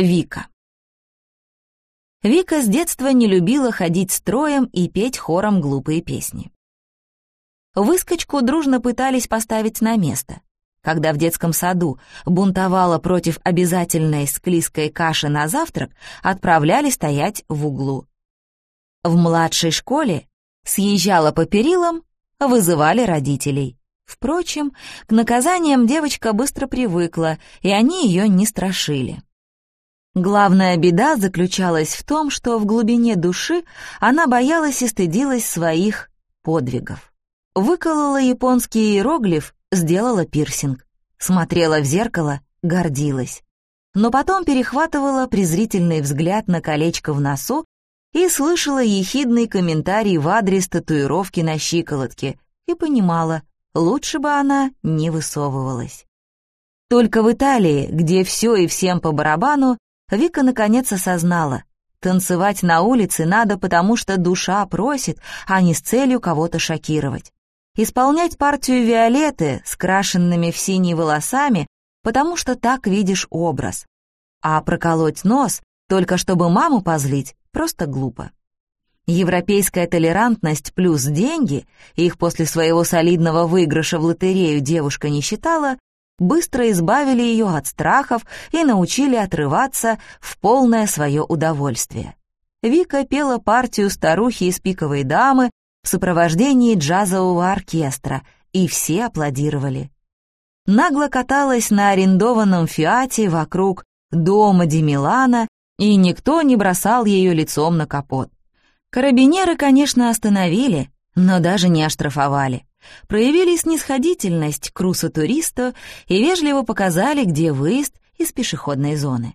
Вика. Вика с детства не любила ходить строем и петь хором глупые песни. Выскочку дружно пытались поставить на место. Когда в детском саду бунтовала против обязательной склизкой каши на завтрак, отправляли стоять в углу. В младшей школе съезжала по перилам, вызывали родителей. Впрочем, к наказаниям девочка быстро привыкла, и они ее не страшили. Главная беда заключалась в том, что в глубине души она боялась и стыдилась своих подвигов. Выколола японский иероглиф, сделала пирсинг. Смотрела в зеркало, гордилась. Но потом перехватывала презрительный взгляд на колечко в носу и слышала ехидный комментарий в адрес татуировки на щиколотке и понимала, лучше бы она не высовывалась. Только в Италии, где все и всем по барабану, Вика наконец осознала. Танцевать на улице надо, потому что душа просит, а не с целью кого-то шокировать. Исполнять партию Виолетты с крашенными в синие волосами, потому что так видишь образ. А проколоть нос, только чтобы маму позлить, просто глупо. Европейская толерантность плюс деньги, их после своего солидного выигрыша в лотерею девушка не считала, быстро избавили ее от страхов и научили отрываться в полное свое удовольствие. Вика пела партию старухи из «Пиковой дамы» в сопровождении джазового оркестра, и все аплодировали. Нагло каталась на арендованном «Фиате» вокруг дома Ди Милана, и никто не бросал ее лицом на капот. Карабинеры, конечно, остановили, но даже не оштрафовали проявили снисходительность к русу-туристу и вежливо показали, где выезд из пешеходной зоны.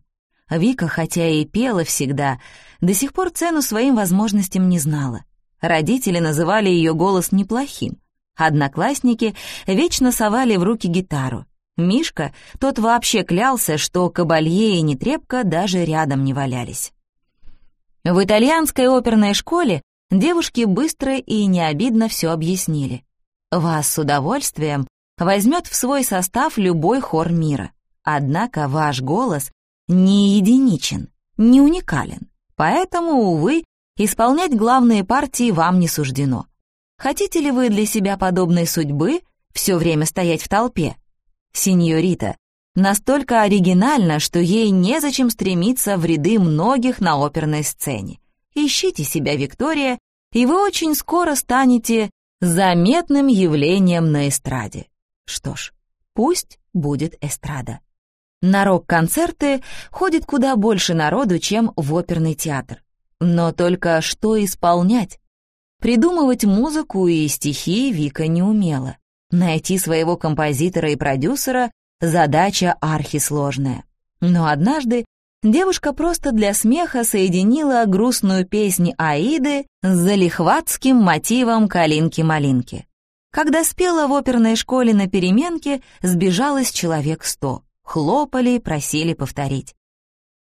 Вика, хотя и пела всегда, до сих пор цену своим возможностям не знала. Родители называли ее голос неплохим. Одноклассники вечно совали в руки гитару. Мишка, тот вообще клялся, что кабалье и нетрепка даже рядом не валялись. В итальянской оперной школе девушки быстро и необидно все объяснили. Вас с удовольствием возьмет в свой состав любой хор мира. Однако ваш голос не единичен, не уникален. Поэтому, увы, исполнять главные партии вам не суждено. Хотите ли вы для себя подобной судьбы все время стоять в толпе? Синьорита, настолько оригинально, что ей незачем стремиться в ряды многих на оперной сцене. Ищите себя, Виктория, и вы очень скоро станете заметным явлением на эстраде. Что ж, пусть будет эстрада. На рок-концерты ходит куда больше народу, чем в оперный театр. Но только что исполнять? Придумывать музыку и стихи Вика не умела. Найти своего композитора и продюсера — задача архисложная. Но однажды девушка просто для смеха соединила грустную песнь Аиды с залихватским мотивом «Калинки-малинки». Когда спела в оперной школе на переменке, сбежалось человек сто. Хлопали, просили повторить.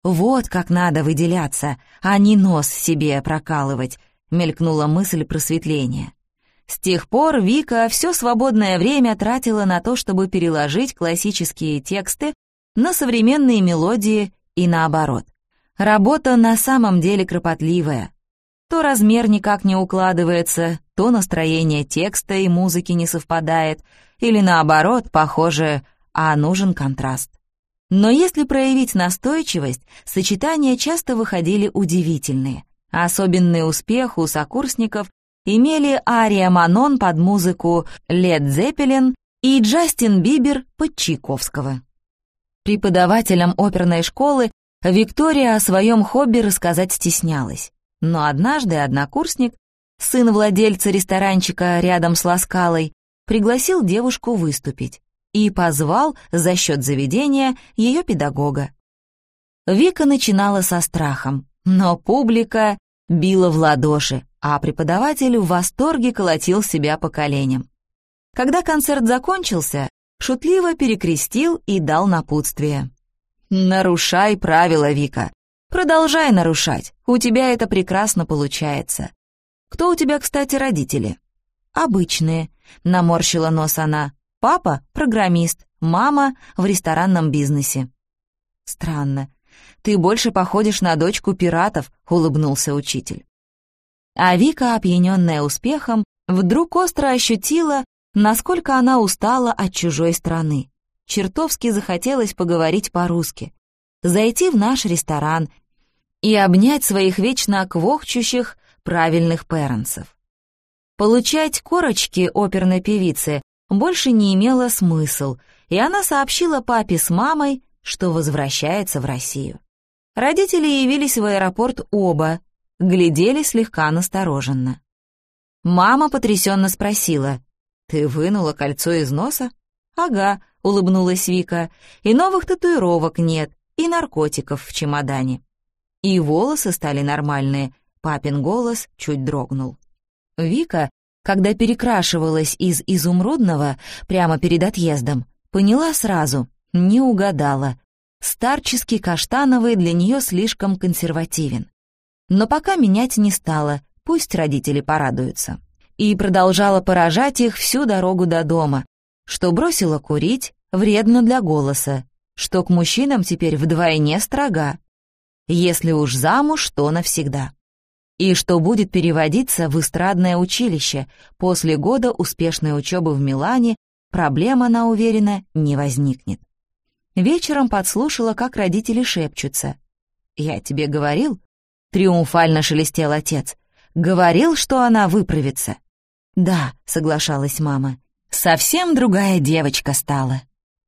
«Вот как надо выделяться, а не нос себе прокалывать», — мелькнула мысль просветления. С тех пор Вика все свободное время тратила на то, чтобы переложить классические тексты на современные мелодии и наоборот. Работа на самом деле кропотливая. То размер никак не укладывается, то настроение текста и музыки не совпадает, или наоборот, похоже, а нужен контраст. Но если проявить настойчивость, сочетания часто выходили удивительные. Особенный успех у сокурсников имели Ария Манон под музыку Лед Зеппелин и Джастин Бибер под Чайковского. Преподавателям оперной школы Виктория о своем хобби рассказать стеснялась. Но однажды однокурсник, сын владельца ресторанчика рядом с Ласкалой, пригласил девушку выступить и позвал за счет заведения ее педагога. Вика начинала со страхом, но публика била в ладоши, а преподаватель в восторге колотил себя по коленям. Когда концерт закончился, шутливо перекрестил и дал напутствие. «Нарушай правила, Вика. Продолжай нарушать. У тебя это прекрасно получается. Кто у тебя, кстати, родители?» «Обычные», — наморщила нос она. «Папа — программист, мама — в ресторанном бизнесе». «Странно. ты больше походишь на дочку пиратов», — улыбнулся учитель. А Вика, опьяненная успехом, вдруг остро ощутила, насколько она устала от чужой страны. Чертовски захотелось поговорить по-русски, зайти в наш ресторан и обнять своих вечно квохчущих правильных перенсов. Получать корочки оперной певицы больше не имело смысл, и она сообщила папе с мамой, что возвращается в Россию. Родители явились в аэропорт оба, глядели слегка настороженно. Мама потрясенно спросила, «Ты вынула кольцо из носа?» «Ага», — улыбнулась Вика, «и новых татуировок нет, и наркотиков в чемодане». И волосы стали нормальные, папин голос чуть дрогнул. Вика, когда перекрашивалась из изумрудного прямо перед отъездом, поняла сразу, не угадала. Старческий каштановый для нее слишком консервативен. Но пока менять не стала, пусть родители порадуются. И продолжала поражать их всю дорогу до дома, что бросила курить, вредно для голоса, что к мужчинам теперь вдвойне строга. Если уж замуж, то навсегда. И что будет переводиться в эстрадное училище после года успешной учебы в Милане, проблема, она уверена, не возникнет. Вечером подслушала, как родители шепчутся. «Я тебе говорил?» — триумфально шелестел отец. «Говорил, что она выправится». «Да», — соглашалась мама, — «совсем другая девочка стала.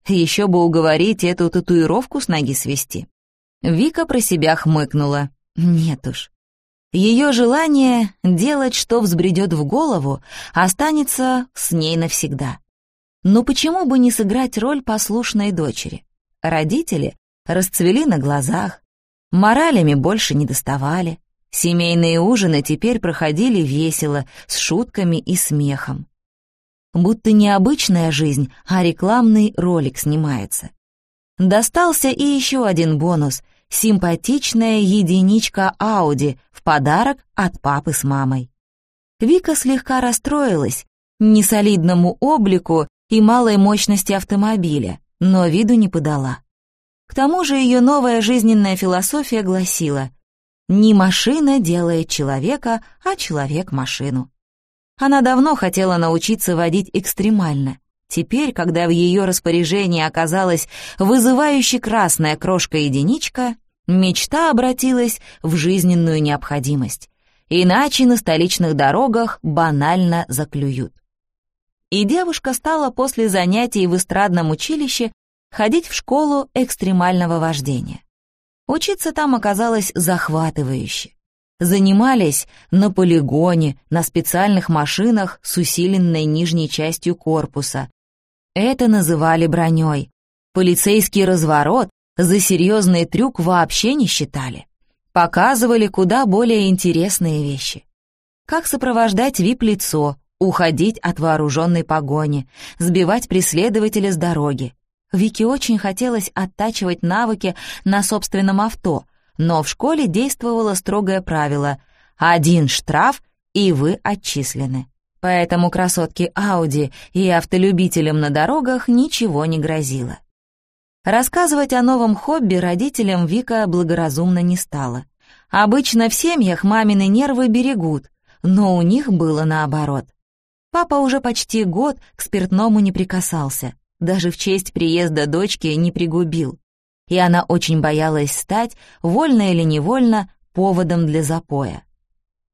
Еще бы уговорить эту татуировку с ноги свести». Вика про себя хмыкнула. «Нет уж». Ее желание делать, что взбредет в голову, останется с ней навсегда. Но почему бы не сыграть роль послушной дочери? Родители расцвели на глазах, моралями больше не доставали. Семейные ужины теперь проходили весело, с шутками и смехом. Будто не обычная жизнь, а рекламный ролик снимается. Достался и еще один бонус — симпатичная единичка Ауди в подарок от папы с мамой. Вика слегка расстроилась несолидному облику и малой мощности автомобиля, но виду не подала. К тому же ее новая жизненная философия гласила «Не машина делает человека, а человек машину». Она давно хотела научиться водить экстремально. Теперь, когда в ее распоряжении оказалась вызывающе красная крошка-единичка, мечта обратилась в жизненную необходимость. Иначе на столичных дорогах банально заклюют и девушка стала после занятий в эстрадном училище ходить в школу экстремального вождения. Учиться там оказалось захватывающе. Занимались на полигоне, на специальных машинах с усиленной нижней частью корпуса. Это называли броней. Полицейский разворот за серьезный трюк вообще не считали. Показывали куда более интересные вещи. Как сопровождать вип-лицо, уходить от вооруженной погони, сбивать преследователя с дороги. Вике очень хотелось оттачивать навыки на собственном авто, но в школе действовало строгое правило «один штраф, и вы отчислены». Поэтому красотке Ауди и автолюбителям на дорогах ничего не грозило. Рассказывать о новом хобби родителям Вика благоразумно не стала. Обычно в семьях мамины нервы берегут, но у них было наоборот. Папа уже почти год к спиртному не прикасался, даже в честь приезда дочки не пригубил. И она очень боялась стать, вольно или невольно, поводом для запоя.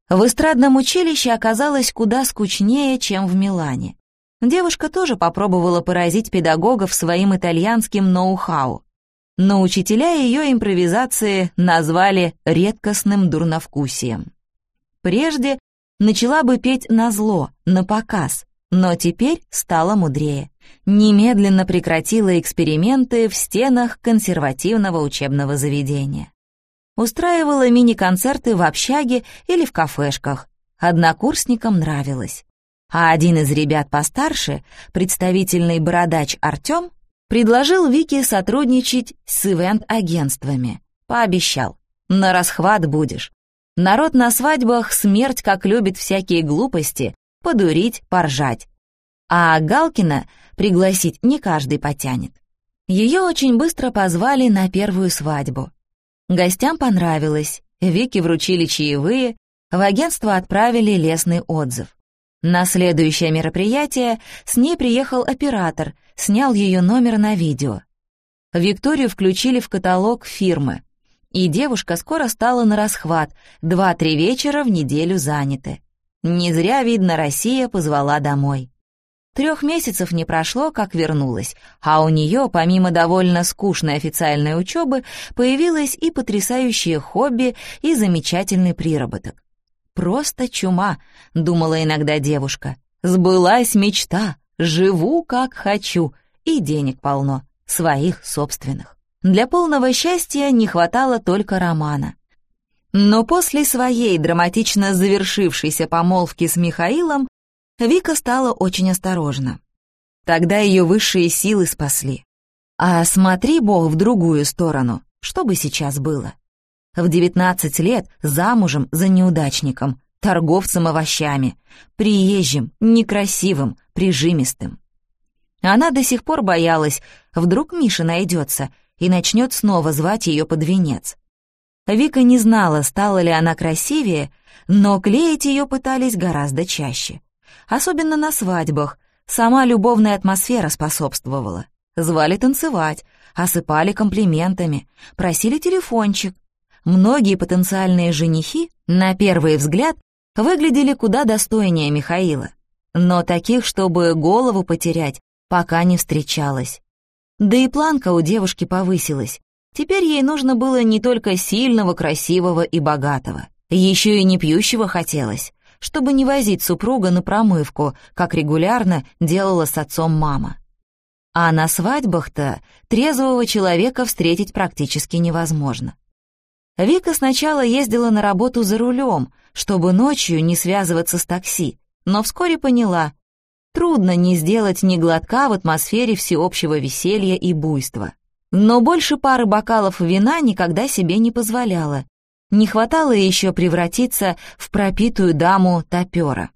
В эстрадном училище оказалось куда скучнее, чем в Милане. Девушка тоже попробовала поразить педагогов своим итальянским ноу-хау. Но учителя ее импровизации назвали редкостным дурновкусием. Прежде начала бы петь на зло, на показ, но теперь стала мудрее. Немедленно прекратила эксперименты в стенах консервативного учебного заведения. Устраивала мини-концерты в общаге или в кафешках. Однокурсникам нравилось. А один из ребят постарше, представительный бородач Артем, предложил Вике сотрудничать с ивент-агентствами. Пообещал. На расхват будешь. Народ на свадьбах смерть как любит всякие глупости, подурить, поржать. А Галкина пригласить не каждый потянет. Ее очень быстро позвали на первую свадьбу. Гостям понравилось, Вике вручили чаевые, в агентство отправили лестный отзыв. На следующее мероприятие с ней приехал оператор, снял ее номер на видео. Викторию включили в каталог фирмы, и девушка скоро стала на расхват, два-три вечера в неделю заняты. Не зря, видно, Россия позвала домой. Трех месяцев не прошло, как вернулась, а у нее, помимо довольно скучной официальной учебы, появилось и потрясающее хобби, и замечательный приработок. «Просто чума», — думала иногда девушка. «Сбылась мечта, живу как хочу, и денег полно, своих собственных». Для полного счастья не хватало только романа. Но после своей драматично завершившейся помолвки с Михаилом Вика стала очень осторожна. Тогда ее высшие силы спасли. А смотри, Бог, в другую сторону, что бы сейчас было. В 19 лет замужем за неудачником, торговцем овощами, приезжим, некрасивым, прижимистым. Она до сих пор боялась, вдруг Миша найдется и начнет снова звать ее под венец. Вика не знала, стала ли она красивее, но клеить ее пытались гораздо чаще. Особенно на свадьбах. Сама любовная атмосфера способствовала. Звали танцевать, осыпали комплиментами, просили телефончик. Многие потенциальные женихи, на первый взгляд, выглядели куда достойнее Михаила. Но таких, чтобы голову потерять, пока не встречалось. Да и планка у девушки повысилась. Теперь ей нужно было не только сильного, красивого и богатого. Еще и не пьющего хотелось, чтобы не возить супруга на промывку, как регулярно делала с отцом мама. А на свадьбах-то трезвого человека встретить практически невозможно. Вика сначала ездила на работу за рулем, чтобы ночью не связываться с такси, но вскоре поняла, трудно не сделать ни глотка в атмосфере всеобщего веселья и буйства. Но больше пары бокалов вина никогда себе не позволяла. Не хватало еще превратиться в пропитую даму топера.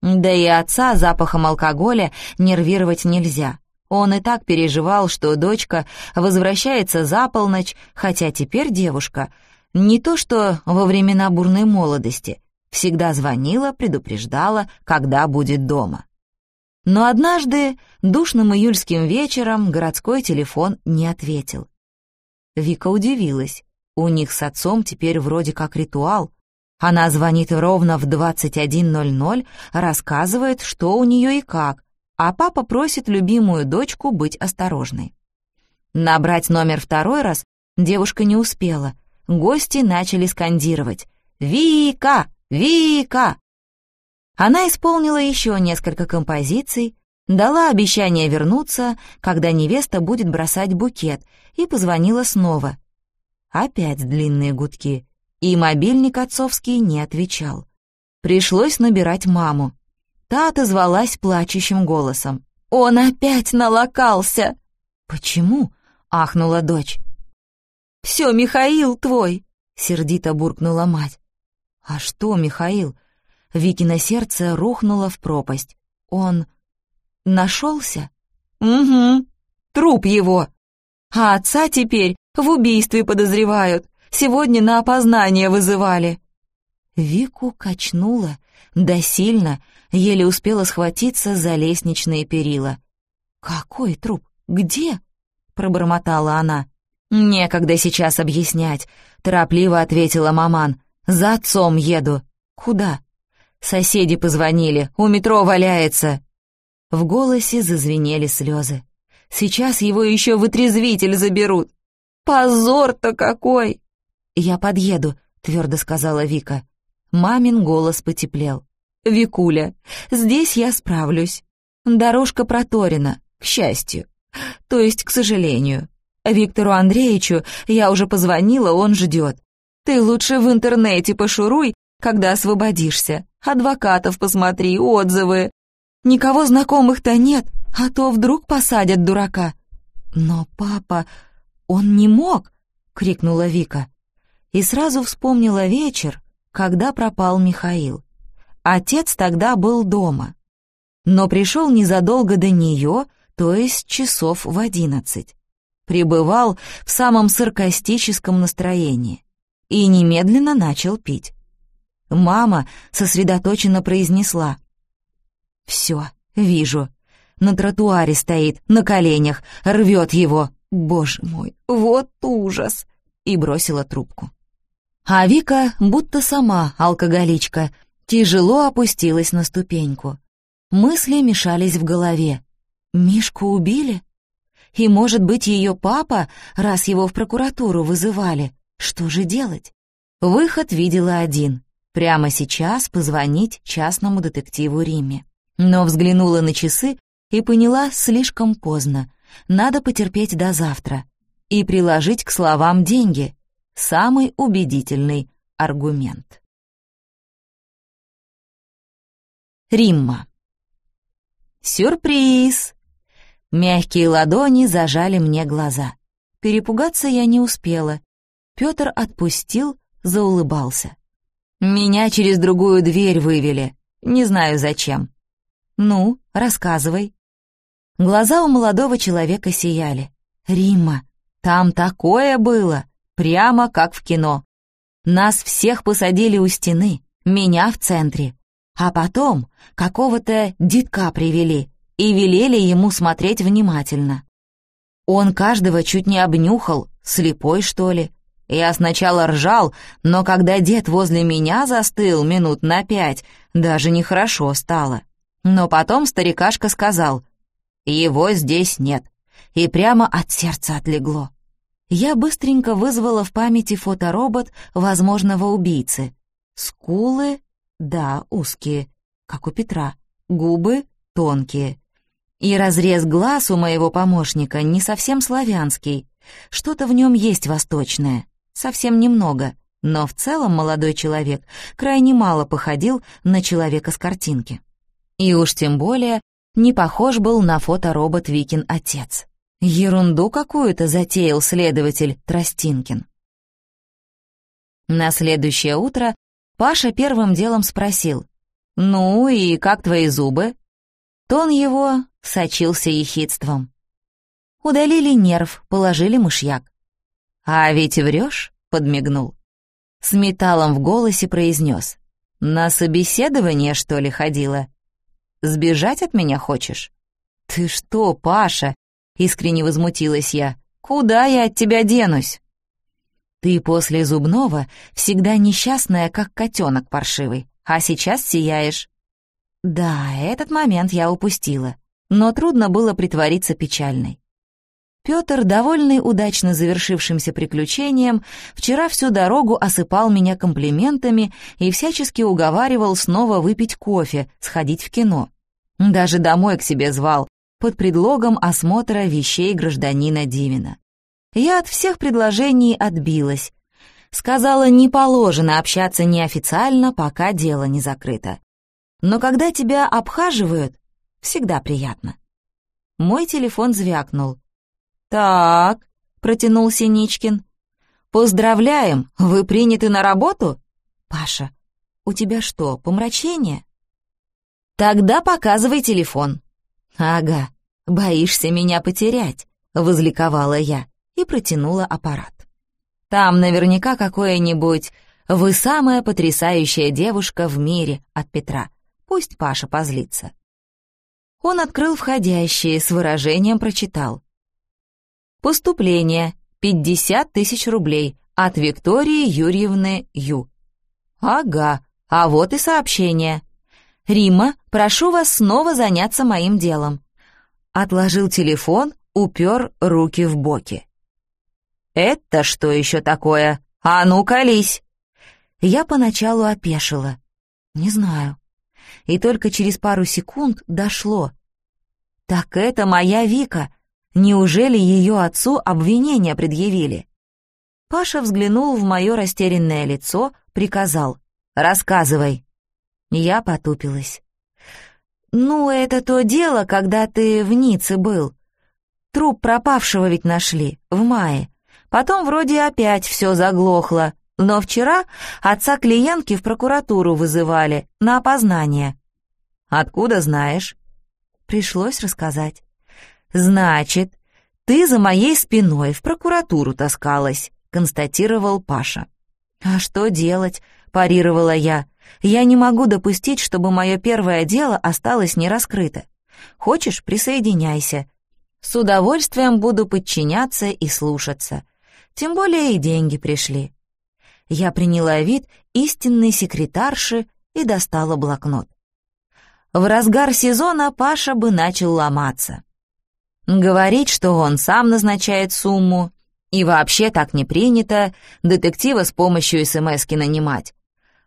Да и отца запахом алкоголя нервировать нельзя. Он и так переживал, что дочка возвращается за полночь, хотя теперь девушка не то что во времена бурной молодости, всегда звонила, предупреждала, когда будет дома. Но однажды, душным июльским вечером, городской телефон не ответил. Вика удивилась. У них с отцом теперь вроде как ритуал. Она звонит ровно в 21.00, рассказывает, что у нее и как, а папа просит любимую дочку быть осторожной. Набрать номер второй раз девушка не успела. Гости начали скандировать «Вика! Вика!» Она исполнила еще несколько композиций, дала обещание вернуться, когда невеста будет бросать букет, и позвонила снова. Опять длинные гудки, и мобильник отцовский не отвечал. Пришлось набирать маму. Та отозвалась плачущим голосом. «Он опять налокался!» «Почему?» — ахнула дочь. «Все, Михаил твой!» — сердито буркнула мать. «А что, Михаил?» Викино сердце рухнуло в пропасть. Он нашелся? Угу, труп его. А отца теперь в убийстве подозревают. Сегодня на опознание вызывали. Вику качнуло, да сильно, еле успела схватиться за лестничные перила. «Какой труп? Где?» — пробормотала она. «Некогда сейчас объяснять», — торопливо ответила маман. «За отцом еду». «Куда?» Соседи позвонили, у метро валяется». В голосе зазвенели слезы. «Сейчас его еще в отрезвитель заберут. Позор-то какой!» «Я подъеду», — твердо сказала Вика. Мамин голос потеплел. «Викуля, здесь я справлюсь. Дорожка проторена, к счастью. То есть, к сожалению. Виктору Андреевичу я уже позвонила, он ждет. Ты лучше в интернете пошуруй, когда освободишься. Адвокатов посмотри, отзывы. Никого знакомых-то нет, а то вдруг посадят дурака. Но папа, он не мог, крикнула Вика. И сразу вспомнила вечер, когда пропал Михаил. Отец тогда был дома, но пришел незадолго до нее, то есть часов в одиннадцать. пребывал в самом саркастическом настроении и немедленно начал пить. Мама сосредоточенно произнесла. «Все, вижу. На тротуаре стоит, на коленях, рвет его. Боже мой, вот ужас!» И бросила трубку. А Вика, будто сама алкоголичка, тяжело опустилась на ступеньку. Мысли мешались в голове. «Мишку убили?» И, может быть, ее папа, раз его в прокуратуру вызывали. Что же делать? Выход видела один. Прямо сейчас позвонить частному детективу Риме. Но взглянула на часы и поняла слишком поздно. Надо потерпеть до завтра. И приложить к словам деньги. Самый убедительный аргумент. Римма. «Сюрприз!» Мягкие ладони зажали мне глаза. Перепугаться я не успела. Пётр отпустил, заулыбался. «Меня через другую дверь вывели. Не знаю зачем». «Ну, рассказывай». Глаза у молодого человека сияли. «Римма, там такое было, прямо как в кино. Нас всех посадили у стены, меня в центре. А потом какого-то детка привели, и велели ему смотреть внимательно. Он каждого чуть не обнюхал, слепой, что ли. Я сначала ржал, но когда дед возле меня застыл минут на пять, даже нехорошо стало. Но потом старикашка сказал, «Его здесь нет», и прямо от сердца отлегло. Я быстренько вызвала в памяти фоторобот возможного убийцы. Скулы, да, узкие, как у Петра, губы тонкие, и разрез глаз у моего помощника не совсем славянский. Что-то в нем есть восточное. Совсем немного. Но в целом молодой человек крайне мало походил на человека с картинки. И уж тем более не похож был на фоторобот Викин отец. Ерунду какую-то затеял следователь Тростинкин. На следующее утро Паша первым делом спросил, «Ну и как твои зубы?» Тон его сочился ехидством. Удалили нерв, положили мышьяк. «А ведь врешь?» — подмигнул. С металлом в голосе произнес. «На собеседование, что ли, ходила? Сбежать от меня хочешь?» «Ты что, Паша?» — искренне возмутилась я. «Куда я от тебя денусь?» «Ты после зубного всегда несчастная, как котенок паршивый, а сейчас сияешь. Да, этот момент я упустила, но трудно было притвориться печальной. Пётр, довольный удачно завершившимся приключением, вчера всю дорогу осыпал меня комплиментами и всячески уговаривал снова выпить кофе, сходить в кино. Даже домой к себе звал, под предлогом осмотра вещей гражданина Дивина. Я от всех предложений отбилась. Сказала, не положено общаться неофициально, пока дело не закрыто. Но когда тебя обхаживают, всегда приятно. Мой телефон звякнул. «Так», — протянул Синичкин. «Поздравляем, вы приняты на работу?» «Паша, у тебя что, помрачение?» «Тогда показывай телефон». «Ага, боишься меня потерять», — возликовала я и протянула аппарат. «Там наверняка какое-нибудь «Вы самая потрясающая девушка в мире» от Петра. Пусть Паша позлится. Он открыл входящие, с выражением прочитал. «Поступление. 50 тысяч рублей. От Виктории Юрьевны Ю». «Ага, а вот и сообщение. Рима, прошу вас снова заняться моим делом». Отложил телефон, упер руки в боки. «Это что еще такое? А ну, колись!» Я поначалу опешила. Не знаю и только через пару секунд дошло. «Так это моя Вика! Неужели ее отцу обвинения предъявили?» Паша взглянул в мое растерянное лицо, приказал «Рассказывай». Я потупилась. «Ну, это то дело, когда ты в Ницце был. Труп пропавшего ведь нашли, в мае. Потом вроде опять все заглохло, но вчера отца клиентки в прокуратуру вызывали на опознание. Откуда знаешь? Пришлось рассказать. Значит, ты за моей спиной в прокуратуру таскалась», — констатировал Паша. «А что делать?» — парировала я. «Я не могу допустить, чтобы мое первое дело осталось нераскрыто. Хочешь, присоединяйся. С удовольствием буду подчиняться и слушаться. Тем более и деньги пришли». Я приняла вид истинной секретарши и достала блокнот. В разгар сезона Паша бы начал ломаться. Говорить, что он сам назначает сумму, и вообще так не принято детектива с помощью СМСки нанимать.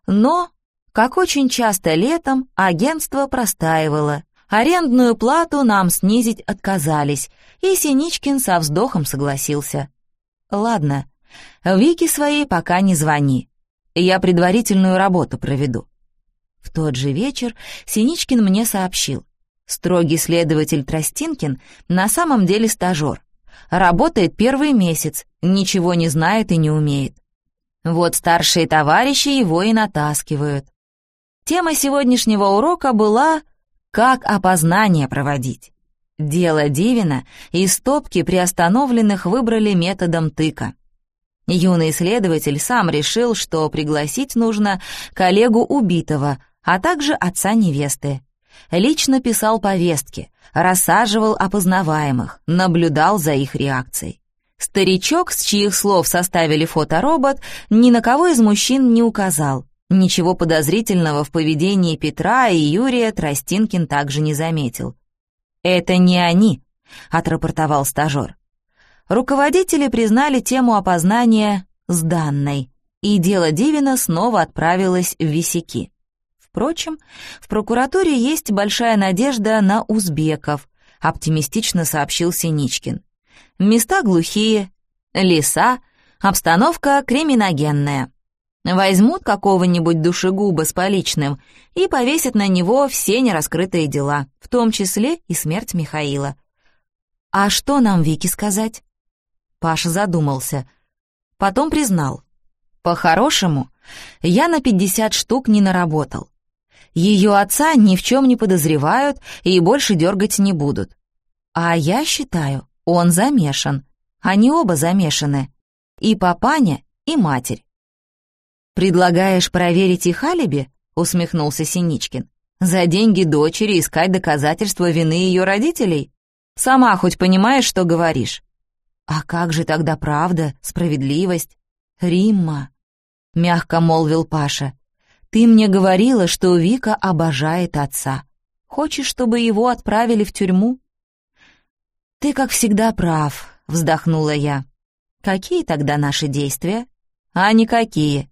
Но, как очень часто летом, агентство простаивало. Арендную плату нам снизить отказались, и Синичкин со вздохом согласился. «Ладно, Вике своей пока не звони. Я предварительную работу проведу». В тот же вечер Синичкин мне сообщил. Строгий следователь Тростинкин на самом деле стажер. Работает первый месяц, ничего не знает и не умеет. Вот старшие товарищи его и натаскивают. Тема сегодняшнего урока была «Как опознание проводить». Дело Дивина из стопки приостановленных выбрали методом тыка. Юный следователь сам решил, что пригласить нужно коллегу убитого, а также отца невесты. Лично писал повестки, рассаживал опознаваемых, наблюдал за их реакцией. Старичок, с чьих слов составили фоторобот, ни на кого из мужчин не указал. Ничего подозрительного в поведении Петра и Юрия Тростинкин также не заметил. «Это не они», — отрапортовал стажер. Руководители признали тему опознания сданной, и дело Дивина снова отправилось в висяки. Впрочем, в прокуратуре есть большая надежда на узбеков, оптимистично сообщил Синичкин. Места глухие, леса, обстановка криминогенная. Возьмут какого-нибудь душегуба с поличным и повесят на него все нераскрытые дела, в том числе и смерть Михаила. «А что нам Вики сказать?» Паша задумался. Потом признал. «По-хорошему, я на пятьдесят штук не наработал. Ее отца ни в чем не подозревают и больше дергать не будут. А я считаю, он замешан. Они оба замешаны. И папаня, и матерь. «Предлагаешь проверить их алиби?» — усмехнулся Синичкин. «За деньги дочери искать доказательства вины ее родителей? Сама хоть понимаешь, что говоришь?» «А как же тогда правда, справедливость?» «Римма», — мягко молвил Паша, ты мне говорила, что Вика обожает отца. Хочешь, чтобы его отправили в тюрьму?» «Ты, как всегда, прав», — вздохнула я. «Какие тогда наши действия?» «А никакие.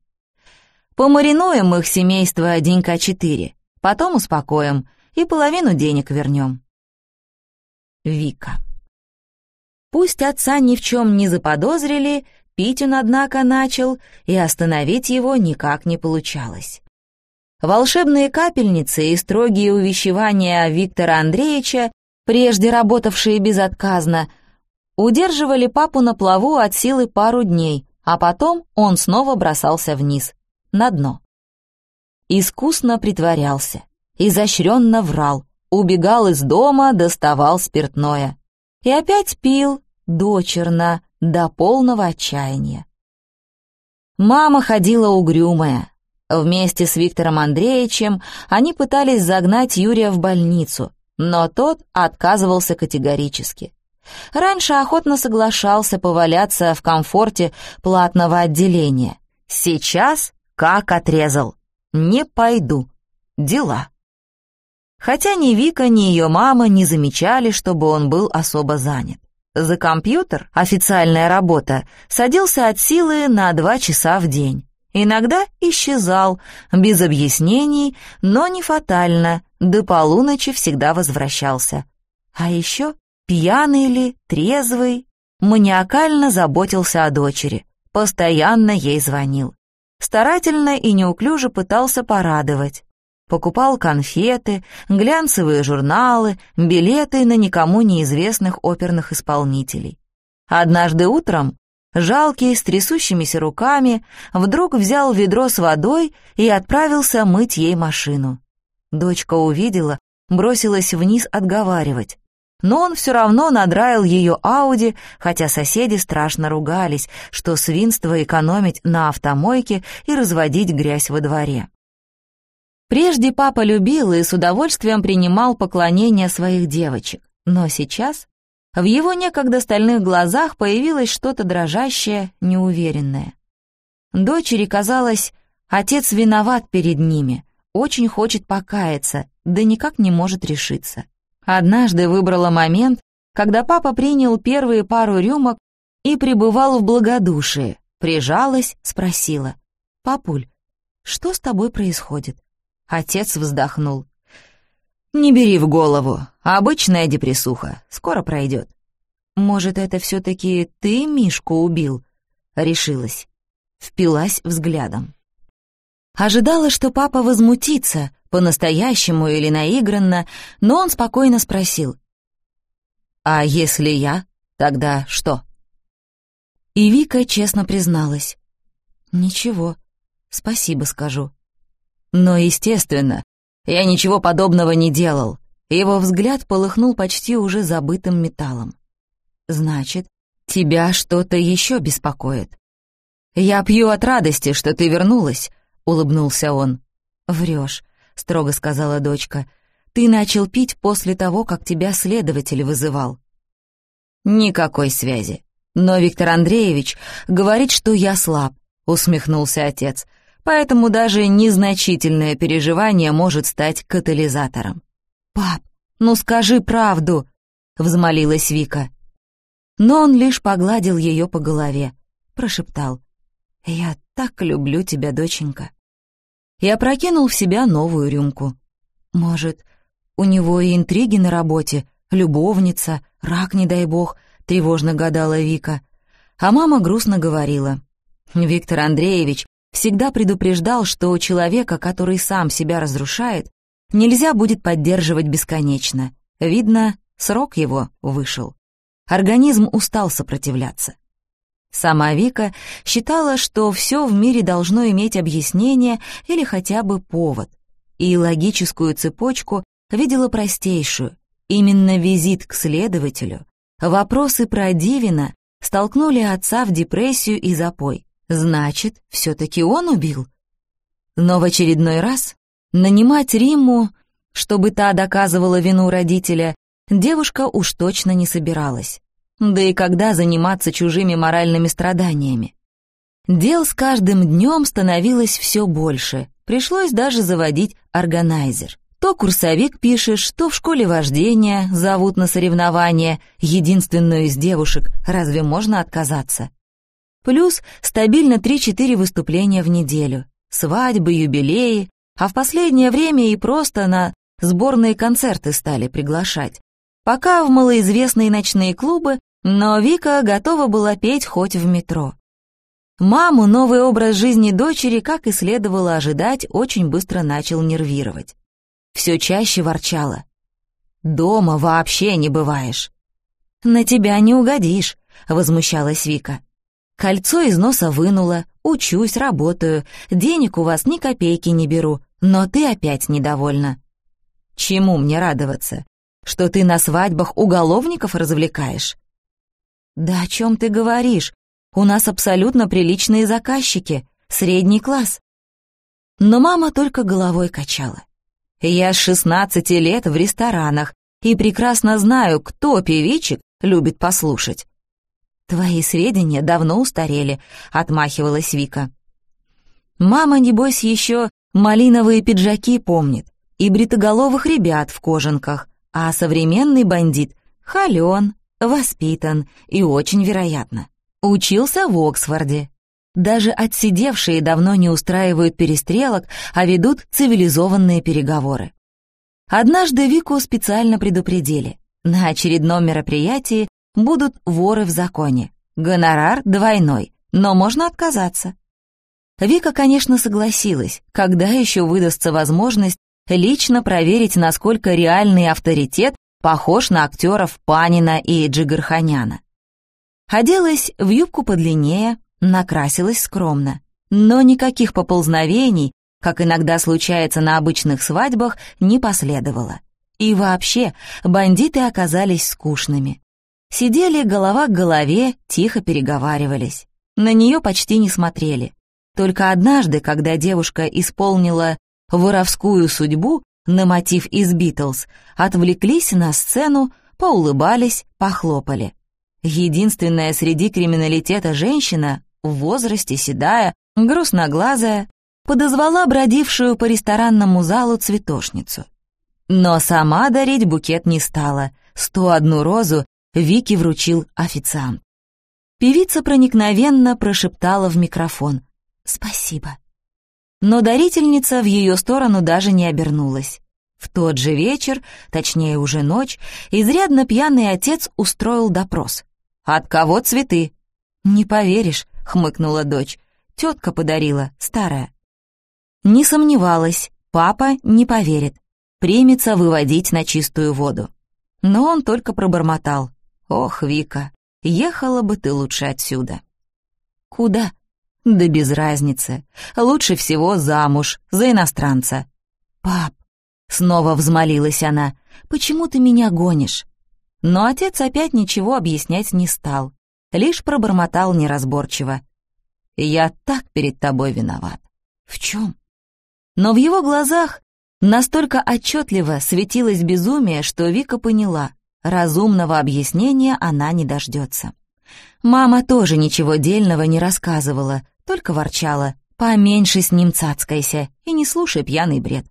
Помаринуем их семейство денька четыре, потом успокоим и половину денег вернем». Вика. Пусть отца ни в чем не заподозрили, пить он, однако, начал, и остановить его никак не получалось. Волшебные капельницы и строгие увещевания Виктора Андреевича, прежде работавшие безотказно, удерживали папу на плаву от силы пару дней, а потом он снова бросался вниз, на дно. Искусно притворялся, изощренно врал, убегал из дома, доставал спиртное. И опять пил, дочерно, до полного отчаяния. Мама ходила угрюмая, Вместе с Виктором Андреевичем они пытались загнать Юрия в больницу, но тот отказывался категорически. Раньше охотно соглашался поваляться в комфорте платного отделения. Сейчас как отрезал. Не пойду. Дела. Хотя ни Вика, ни ее мама не замечали, чтобы он был особо занят. За компьютер, официальная работа, садился от силы на два часа в день. Иногда исчезал, без объяснений, но не фатально, до полуночи всегда возвращался. А еще пьяный ли, трезвый, маниакально заботился о дочери, постоянно ей звонил. Старательно и неуклюже пытался порадовать. Покупал конфеты, глянцевые журналы, билеты на никому неизвестных оперных исполнителей. Однажды утром жалкий, с трясущимися руками, вдруг взял ведро с водой и отправился мыть ей машину. Дочка увидела, бросилась вниз отговаривать. но он все равно надраил ее Ауди, хотя соседи страшно ругались, что свинство экономить на автомойке и разводить грязь во дворе. Прежде папа любил и с удовольствием принимал поклонения своих девочек, но сейчас в его некогда стальных глазах появилось что-то дрожащее, неуверенное. Дочери казалось, отец виноват перед ними, очень хочет покаяться, да никак не может решиться. Однажды выбрала момент, когда папа принял первые пару рюмок и пребывал в благодушии, прижалась, спросила, «Папуль, что с тобой происходит?» Отец вздохнул. «Не бери в голову. Обычная депрессуха. Скоро пройдет». «Может, это все-таки ты Мишку убил?» Решилась. Впилась взглядом. Ожидала, что папа возмутится, по-настоящему или наигранно, но он спокойно спросил. «А если я, тогда что?» И Вика честно призналась. «Ничего, спасибо скажу». Но, естественно, я ничего подобного не делал. Его взгляд полыхнул почти уже забытым металлом. «Значит, тебя что-то еще беспокоит?» «Я пью от радости, что ты вернулась», — улыбнулся он. «Врешь», — строго сказала дочка. «Ты начал пить после того, как тебя следователь вызывал». «Никакой связи. Но Виктор Андреевич говорит, что я слаб», — усмехнулся отец поэтому даже незначительное переживание может стать катализатором. «Пап, ну скажи правду!» — взмолилась Вика. Но он лишь погладил ее по голове, прошептал. «Я так люблю тебя, доченька». И опрокинул в себя новую рюмку. «Может, у него и интриги на работе, любовница, рак, не дай бог», — тревожно гадала Вика. А мама грустно говорила. «Виктор Андреевич всегда предупреждал, что у человека, который сам себя разрушает, нельзя будет поддерживать бесконечно. Видно, срок его вышел. Организм устал сопротивляться. Сама Вика считала, что все в мире должно иметь объяснение или хотя бы повод, и логическую цепочку видела простейшую. Именно визит к следователю, вопросы про Дивина столкнули отца в депрессию и запой. Значит, все-таки он убил? Но в очередной раз нанимать Римму, чтобы та доказывала вину родителя, девушка уж точно не собиралась. Да и когда заниматься чужими моральными страданиями? Дел с каждым днем становилось все больше, пришлось даже заводить органайзер. То курсовик пишешь, то в школе вождения зовут на соревнования, единственную из девушек, разве можно отказаться? Плюс стабильно 3-4 выступления в неделю, свадьбы, юбилеи, а в последнее время и просто на сборные концерты стали приглашать. Пока в малоизвестные ночные клубы, но Вика готова была петь хоть в метро. Маму новый образ жизни дочери, как и следовало ожидать, очень быстро начал нервировать. Все чаще ворчала. «Дома вообще не бываешь». «На тебя не угодишь», — возмущалась Вика. Кольцо из носа вынула, учусь, работаю, денег у вас ни копейки не беру, но ты опять недовольна. Чему мне радоваться? Что ты на свадьбах уголовников развлекаешь? Да о чем ты говоришь? У нас абсолютно приличные заказчики, средний класс. Но мама только головой качала. Я с шестнадцати лет в ресторанах и прекрасно знаю, кто певичек любит послушать. «Твои сведения давно устарели», — отмахивалась Вика. «Мама, небось, еще малиновые пиджаки помнит и бритоголовых ребят в кожанках, а современный бандит холен, воспитан и очень вероятно. Учился в Оксфорде. Даже отсидевшие давно не устраивают перестрелок, а ведут цивилизованные переговоры. Однажды Вику специально предупредили. На очередном мероприятии будут воры в законе. Гонорар двойной, но можно отказаться. Вика, конечно, согласилась, когда еще выдастся возможность лично проверить, насколько реальный авторитет похож на актеров Панина и Джигарханяна. Оделась в юбку подлиннее, накрасилась скромно, но никаких поползновений, как иногда случается на обычных свадьбах, не последовало. И вообще, бандиты оказались скучными. Сидели голова к голове, тихо переговаривались. На нее почти не смотрели. Только однажды, когда девушка исполнила воровскую судьбу на мотив из «Битлз», отвлеклись на сцену, поулыбались, похлопали. Единственная среди криминалитета женщина, в возрасте седая, грустноглазая, подозвала бродившую по ресторанному залу цветошницу. Но сама дарить букет не стала. Сто одну розу Вики вручил официант. Певица проникновенно прошептала в микрофон «Спасибо». Но дарительница в ее сторону даже не обернулась. В тот же вечер, точнее уже ночь, изрядно пьяный отец устроил допрос. «От кого цветы?» «Не поверишь», — хмыкнула дочь. «Тетка подарила, старая». Не сомневалась, папа не поверит, примется выводить на чистую воду. Но он только пробормотал. «Ох, Вика, ехала бы ты лучше отсюда». «Куда?» «Да без разницы. Лучше всего замуж, за иностранца». «Пап», — снова взмолилась она, — «почему ты меня гонишь?» Но отец опять ничего объяснять не стал, лишь пробормотал неразборчиво. «Я так перед тобой виноват». «В чем?» Но в его глазах настолько отчетливо светилось безумие, что Вика поняла, разумного объяснения она не дождется. Мама тоже ничего дельного не рассказывала, только ворчала. «Поменьше с ним цацкайся и не слушай пьяный бред».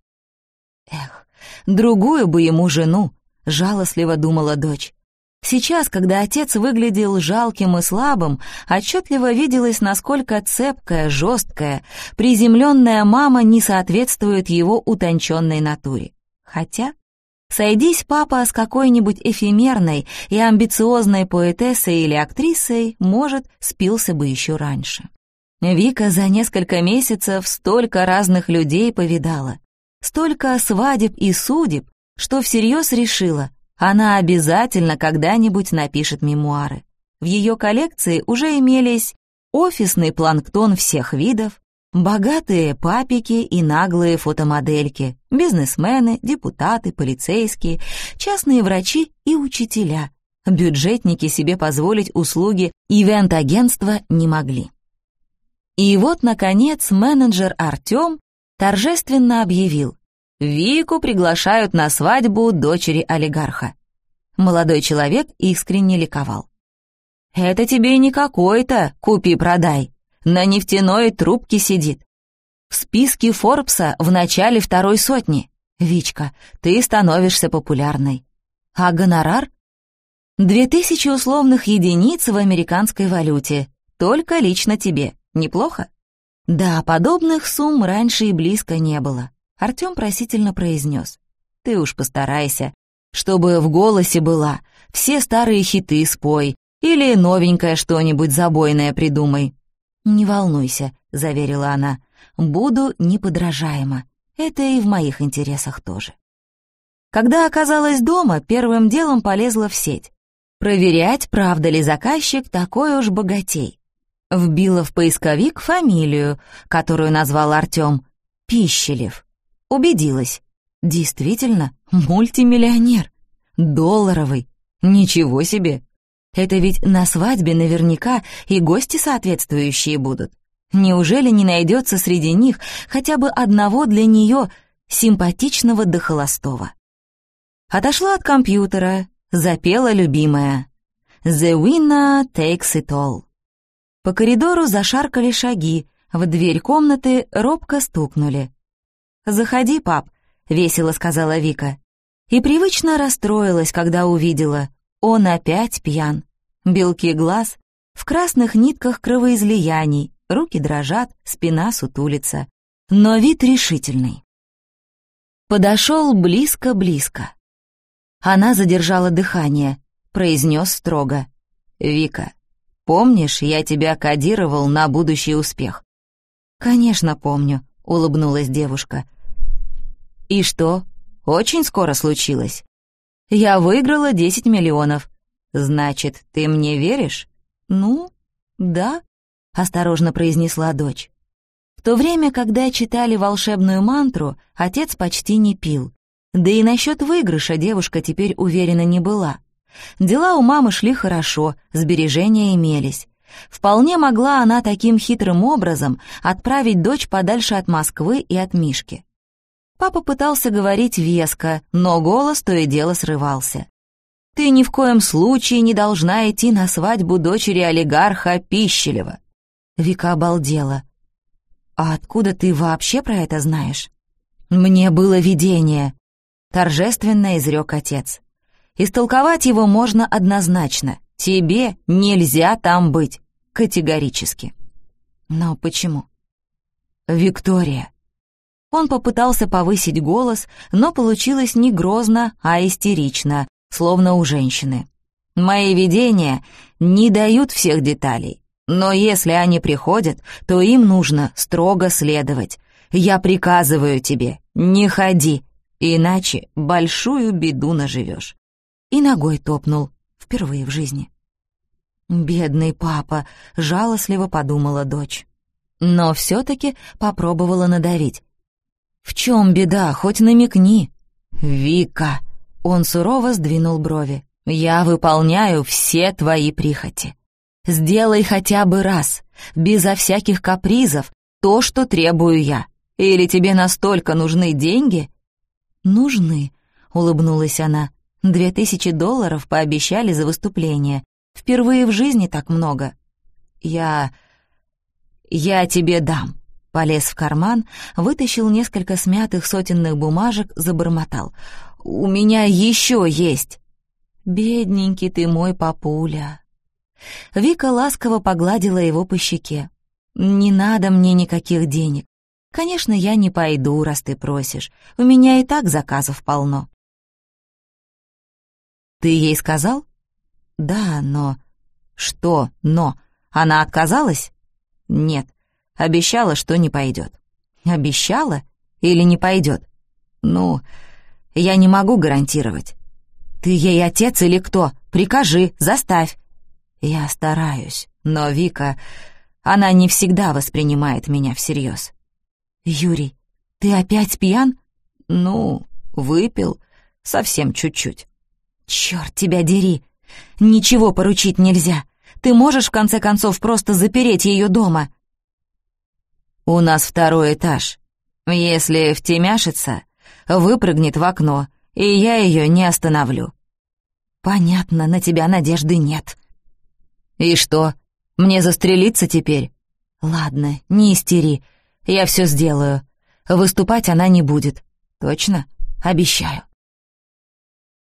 «Эх, другую бы ему жену», — жалостливо думала дочь. Сейчас, когда отец выглядел жалким и слабым, отчетливо виделось, насколько цепкая, жесткая, приземленная мама не соответствует его утонченной натуре. Хотя, сойдись папа с какой-нибудь эфемерной и амбициозной поэтессой или актрисой, может, спился бы еще раньше. Вика за несколько месяцев столько разных людей повидала, столько свадеб и судеб, что всерьез решила — она обязательно когда-нибудь напишет мемуары. В ее коллекции уже имелись офисный планктон всех видов, богатые папики и наглые фотомодельки, бизнесмены, депутаты, полицейские, частные врачи и учителя. Бюджетники себе позволить услуги ивент-агентства не могли. И вот, наконец, менеджер Артем торжественно объявил, Вику приглашают на свадьбу дочери олигарха. Молодой человек искренне ликовал. «Это тебе не какой-то купи-продай. На нефтяной трубке сидит. В списке Форбса в начале второй сотни. Вичка, ты становишься популярной. А гонорар? Две тысячи условных единиц в американской валюте. Только лично тебе. Неплохо? Да, подобных сумм раньше и близко не было. Артём просительно произнес. «Ты уж постарайся, чтобы в голосе была, все старые хиты спой или новенькое что-нибудь забойное придумай». «Не волнуйся», — заверила она, — «буду неподражаема. Это и в моих интересах тоже». Когда оказалась дома, первым делом полезла в сеть. Проверять, правда ли заказчик такой уж богатей. Вбила в поисковик фамилию, которую назвал Артём, Пищелев. Убедилась. Действительно, мультимиллионер. Долларовый. Ничего себе. Это ведь на свадьбе наверняка и гости соответствующие будут. Неужели не найдется среди них хотя бы одного для нее симпатичного до холостого? Отошла от компьютера, запела любимая. «The winner takes it all». По коридору зашаркали шаги, в дверь комнаты робко стукнули. «Заходи, пап», — весело сказала Вика. И привычно расстроилась, когда увидела. Он опять пьян. Белки глаз, в красных нитках кровоизлияний, руки дрожат, спина сутулится. Но вид решительный. Подошел близко-близко. Она задержала дыхание, произнес строго. «Вика, помнишь, я тебя кодировал на будущий успех?» «Конечно помню», — улыбнулась девушка. «И что, очень скоро случилось?» «Я выиграла 10 миллионов. Значит, ты мне веришь?» «Ну, да», — осторожно произнесла дочь. В то время, когда читали волшебную мантру, отец почти не пил. Да и насчет выигрыша девушка теперь уверена не была. Дела у мамы шли хорошо, сбережения имелись. Вполне могла она таким хитрым образом отправить дочь подальше от Москвы и от Мишки. Папа пытался говорить веско, но голос то и дело срывался. «Ты ни в коем случае не должна идти на свадьбу дочери олигарха Пищелева». Вика обалдела. «А откуда ты вообще про это знаешь?» «Мне было видение», — торжественно изрек отец. «Истолковать его можно однозначно. Тебе нельзя там быть. Категорически». «Но почему?» «Виктория». Он попытался повысить голос, но получилось не грозно, а истерично, словно у женщины. «Мои видения не дают всех деталей, но если они приходят, то им нужно строго следовать. Я приказываю тебе, не ходи, иначе большую беду наживешь». И ногой топнул, впервые в жизни. «Бедный папа», — жалостливо подумала дочь. Но все-таки попробовала надавить. «В чем беда, хоть намекни?» «Вика!» — он сурово сдвинул брови. «Я выполняю все твои прихоти. Сделай хотя бы раз, безо всяких капризов, то, что требую я. Или тебе настолько нужны деньги?» «Нужны», — улыбнулась она. «Две тысячи долларов пообещали за выступление. Впервые в жизни так много». «Я... я тебе дам». Полез в карман, вытащил несколько смятых сотенных бумажек, забормотал. «У меня еще есть!» «Бедненький ты мой папуля!» Вика ласково погладила его по щеке. «Не надо мне никаких денег. Конечно, я не пойду, раз ты просишь. У меня и так заказов полно». «Ты ей сказал?» «Да, но...» «Что «но»? Она отказалась?» «Нет, обещала, что не пойдет». «Обещала? Или не пойдет?» «Ну, я не могу гарантировать». «Ты ей отец или кто? Прикажи, заставь». Я стараюсь, но Вика, она не всегда воспринимает меня всерьез. Юрий, ты опять пьян? Ну, выпил, совсем чуть-чуть. Черт тебя дери, ничего поручить нельзя. Ты можешь, в конце концов, просто запереть ее дома? У нас второй этаж. Если втемяшится, выпрыгнет в окно, и я ее не остановлю. Понятно, на тебя надежды нет. «И что, мне застрелиться теперь?» «Ладно, не истери, я все сделаю. Выступать она не будет. Точно? Обещаю».